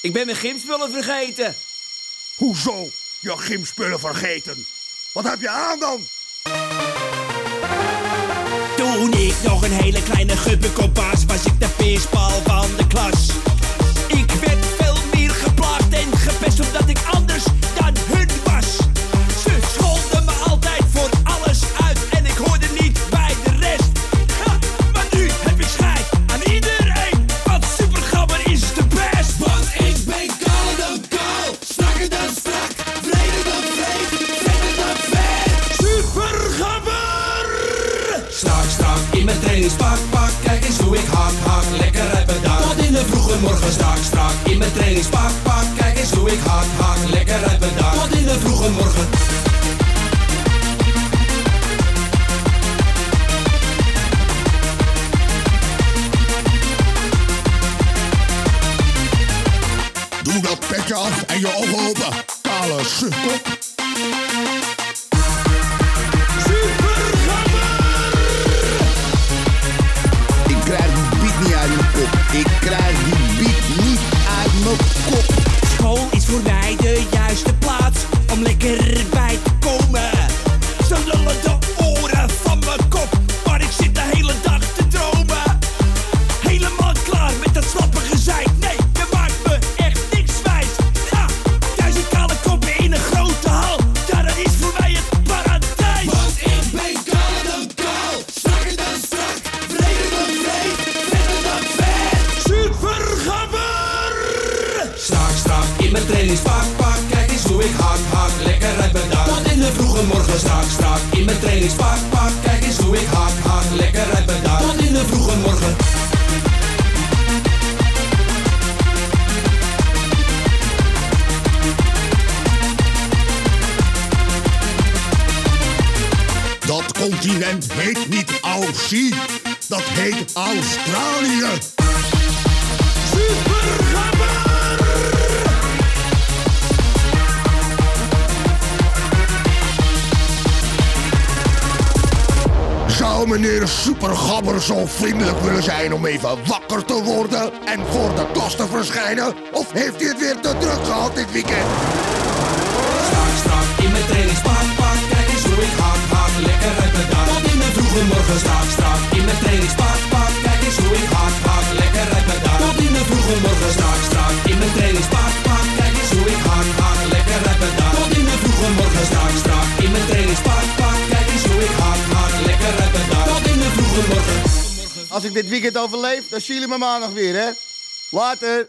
Ik ben mijn gymspullen vergeten. Hoezo? Je gymspullen vergeten. Wat heb je aan dan? Toen ik nog een hele kleine gubbekop was, was ik de peersbal van de klas. Strak, strak in mijn trainingspak, pak, kijk eens hoe ik hak, hak, lekker mijn dak. Tot in de vroege morgen, strak, strak in mijn trainingspak, pak, kijk eens hoe ik hak, hak, lekker mijn dak. Tot in de vroege morgen. Doe dat petje af en je ogen open. Kale. Ik krijg in mijn trainingspak, pak, kijk eens hoe ik hak, hak, lekker uit mijn dak. Tot in de vroege morgen, strak, strak in mijn trainingspak, pak, kijk eens hoe ik hak, hak, lekker uit mijn dak. Tot in de vroege morgen. Dat continent heet niet Aussie. Dat heet Australië. Zou meneer Supergabber zo vriendelijk willen zijn om even wakker te worden en voor de klas te verschijnen? Of heeft hij het weer te druk gehad dit weekend? Strak, strak in mijn trainingspak, pak, kijk eens hoe ik hak, hak, lekker uit mijn dak. Tot in de vroege morgen, strak, strak in mijn trainingspak, pak, kijk eens hoe ik hak, hak, lekker uit mijn dak. Tot in de vroege morgen, strak, strak in mijn trainingspak, pak, kijk eens hoe ik hak, hak, lekker uit mijn dak. Tot in de vroege morgen, strak, strak in mijn trainingspak, Als ik dit weekend overleef, dan zien jullie me maandag weer, hè? Later.